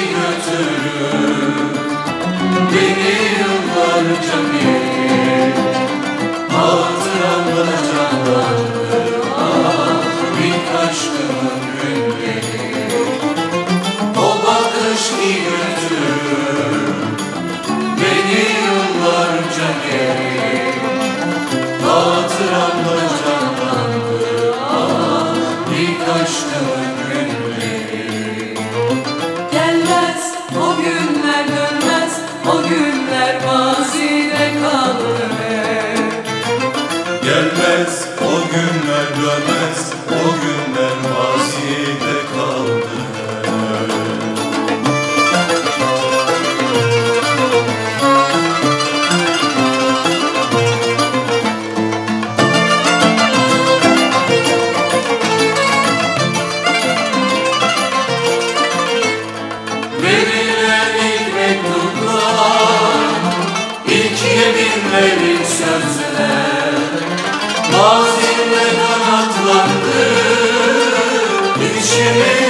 götürür Beni yıllarca bir Hatıramda canlandır bir aşkımın günleri O bakış ki Beni yıllarca geri Gelmez o günler dönmez o günler mazide kalır. Gelmez o günler dönmez O günler mazide yeminlerin sözler Mazimle kanatlandı. İçimi